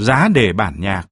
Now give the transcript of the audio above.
giá đề bản nhạc.